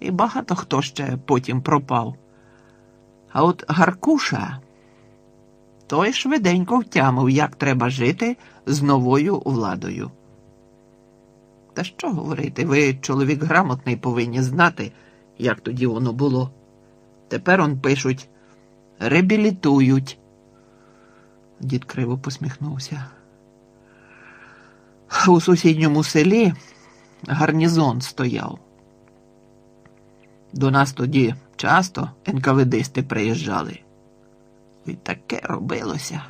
і багато хто ще потім пропав. А от Гаркуша той швиденько втямив, як треба жити з новою владою. Та що говорити, ви, чоловік грамотний, повинні знати, як тоді воно було. Тепер он пишуть реабілітують. Дід криво посміхнувся. У сусідньому селі гарнізон стояв. До нас тоді часто НКВДисти приїжджали. І таке робилося.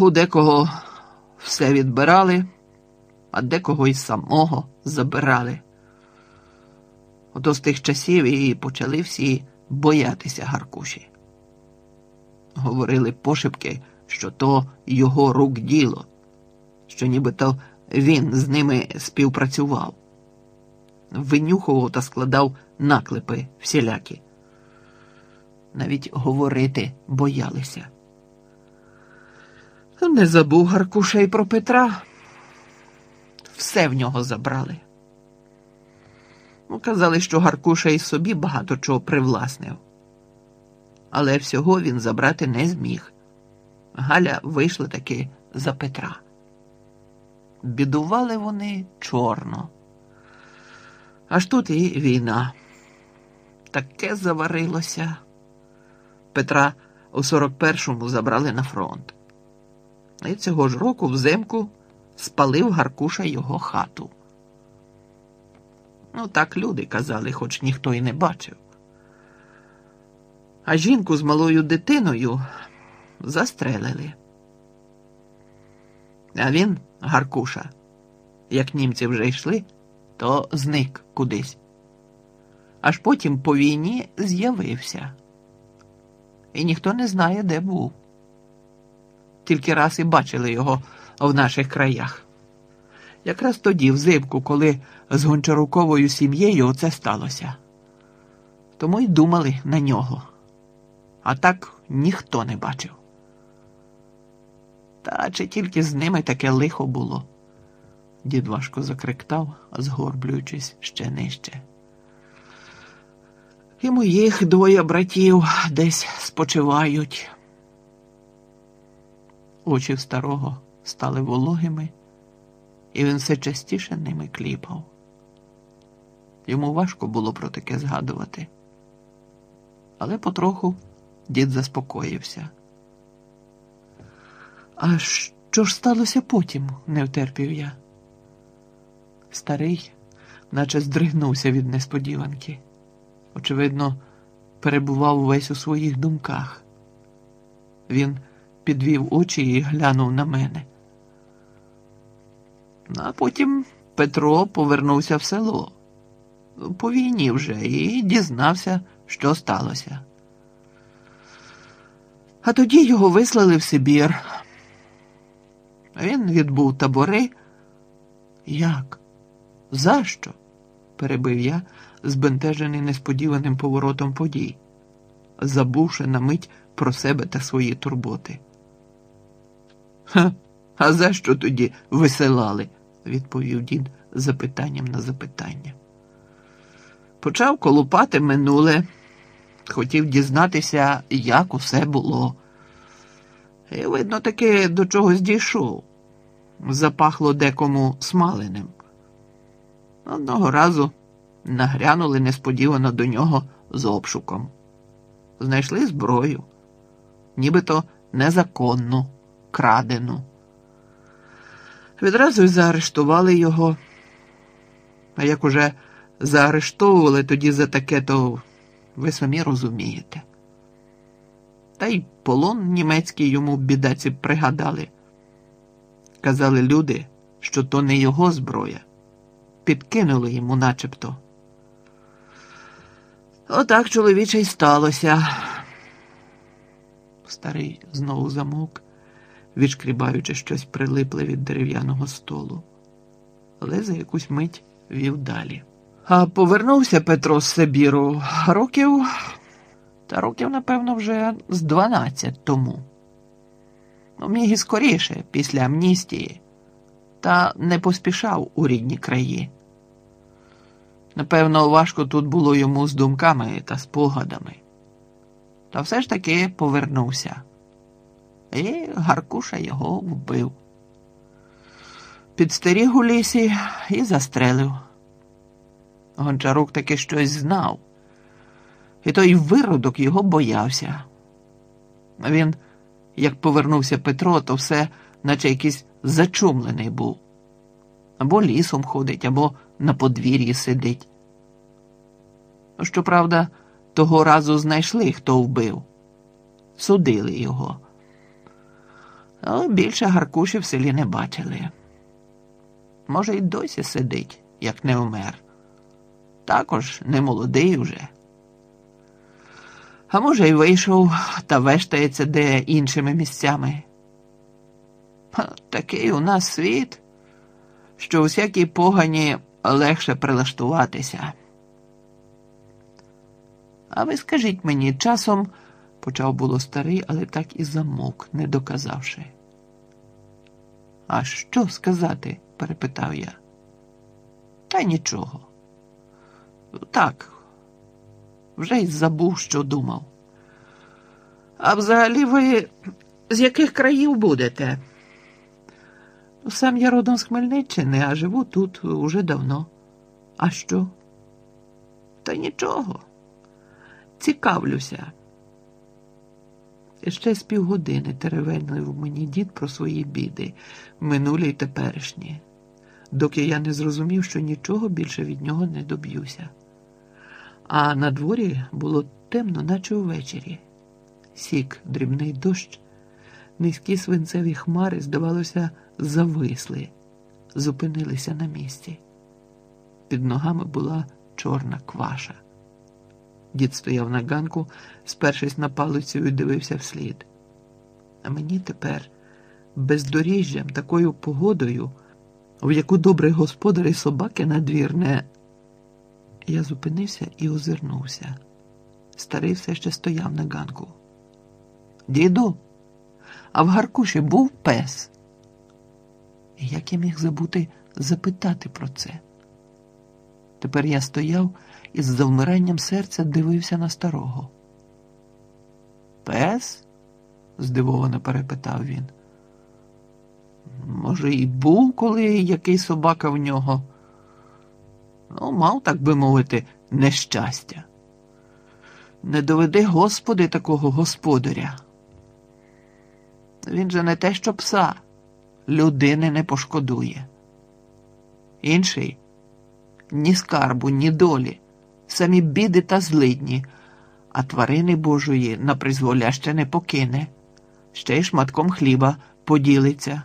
У декого все відбирали, а декого й самого забирали. Ото з тих часів і почали всі боятися Гаркуші. Говорили пошепки, що то його рук діло, що нібито він з ними співпрацював, винюхував та складав наклепи всілякі. Навіть говорити боялися. Не забув Гаркуша й про Петра. Все в нього забрали. Ну, Казали, що Гаркуша і собі багато чого привласнив. Але всього він забрати не зміг. Галя вийшла таки за Петра. Бідували вони чорно. Аж тут і війна. Таке заварилося. Петра у 41-му забрали на фронт. І цього ж року взимку спалив Гаркуша його хату. Ну, так люди казали, хоч ніхто і не бачив. А жінку з малою дитиною застрелили. А він, Гаркуша, як німці вже йшли, то зник кудись. Аж потім по війні з'явився. І ніхто не знає, де був. Тільки раз і бачили його в наших краях. Якраз тоді, взимку, коли з Гончаруковою сім'єю оце сталося. Тому й думали на нього. А так ніхто не бачив. Та чи тільки з ними таке лихо було? Дід важко закриктав, згорблюючись ще нижче. І моїх двоє братів десь спочивають. Очі старого стали вологими, і він все частіше ними кліпав. Йому важко було про таке згадувати. Але потроху дід заспокоївся. А що ж сталося потім? не втерпів я. Старий, наче здригнувся від несподіванки. Очевидно, перебував весь у своїх думках. Він підвів очі і глянув на мене. А потім Петро повернувся в село. По війні вже і дізнався, що сталося. А тоді його вислали в Сибір. Він відбув табори. Як? За що? перебив я, збентежений несподіваним поворотом подій, забувши на мить про себе та свої турботи. Ха, а за що тоді висилали? відповів дід запитанням на запитання. Почав колупати минуле, хотів дізнатися, як усе було. І, видно, таки до чогось дійшов. Запахло декому смаленим. Одного разу нагрянули несподівано до нього з обшуком. Знайшли зброю, нібито незаконну, крадену. Відразу й заарештували його. А як уже заарештовували тоді за таке, то ви самі розумієте. Та й полон німецький йому бідаці пригадали. Казали люди, що то не його зброя. Підкинули йому начебто. Отак чоловіче й сталося. Старий знову замовк, відшкрібаючи щось прилипле від дерев'яного столу, але за якусь мить вів далі. А повернувся Петро з Сибіру років, та років, напевно, вже з дванадцять тому. Ну, міг і скоріше, після амністії, та не поспішав у рідні краї. Напевно, важко тут було йому з думками та спогадами. Та все ж таки повернувся. І Гаркуша його вбив. Підстеріг у лісі і застрелив. Гончарук таки щось знав, і той виродок його боявся. Він, як повернувся Петро, то все, наче якийсь зачумлений був. Або лісом ходить, або на подвір'ї сидить. Щоправда, того разу знайшли, хто вбив, судили його. Але більше Гаркуші в селі не бачили. Може, й досі сидить, як не вмер. Також не молодий уже. А може, й вийшов та вештається де іншими місцями. Такий у нас світ, що усякій погані легше прилаштуватися. А ви скажіть мені, часом, почав було старий, але так і замовк, не доказавши. А що сказати? перепитав я. Та нічого. Так, вже й забув, що думав. А взагалі ви з яких країв будете? Сам я родом з Хмельниччини, а живу тут уже давно. А що? Та нічого. Цікавлюся. Ще з півгодини теревенив мені дід про свої біди, минулі й теперішні, доки я не зрозумів, що нічого більше від нього не доб'юся. А на дворі було темно, наче увечері. Сік, дрібний дощ, низькі свинцеві хмари, здавалося, зависли, зупинилися на місці. Під ногами була чорна кваша. Дід стояв на ганку, спершись на палицю і дивився вслід. А мені тепер, бездоріжжям, такою погодою, в яку добрий господар і собаки надвірне. Я зупинився і озирнувся. Старий все ще стояв на ганку. Діду, а в Гаркуші був пес. І як я міг забути запитати про це? Тепер я стояв і з завмиранням серця дивився на старого. Пес? здивовано перепитав він. Може, і був коли який собака в нього? Ну, мав, так би мовити, нещастя. Не доведи, Господи, такого господаря. Він же не те, що пса, людини не пошкодує. Інший? Ні скарбу, ні долі, самі біди та злидні, а тварини Божої на призволяще не покине, ще й шматком хліба поділиться.